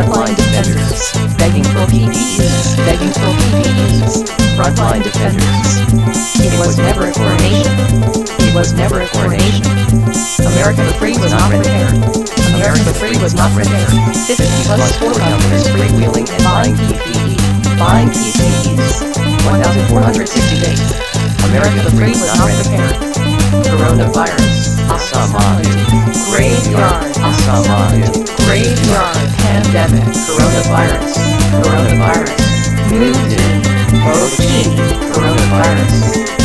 Frontline defenders, begging for PPEs, begging for PPEs. Frontline defenders. It was never a coronation. It was never a coronation. America the Free was not prepared. America the Free was not prepared. 50 plus four governors freewheeling and buying PPE. Buying PPEs. 1,460 days. America the Free was not prepared. Coronavirus. Asamadu. Graveyard. Asamadu. Graveyard. Pandemic. Coronavirus. Coronavirus. Moved in. Coronavirus.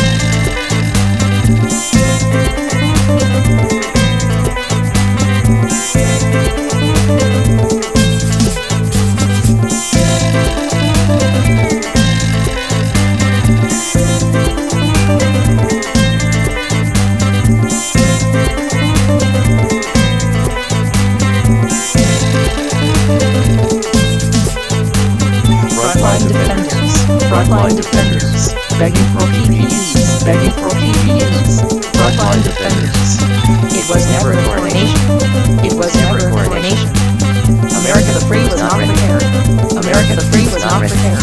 Frontline defenders, begging for PPEs, begging for PPEs, frontline defenders. It was never a coronation. It was never a coronation. America the free was not prepared. America the free was not prepared.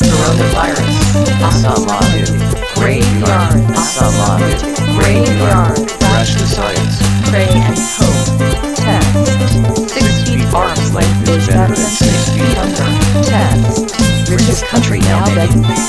Coronavirus, Assalamu, graveyard, yard, graveyard. Rush the science. Pray and hope. Test. Six feet arms length is better than six. present.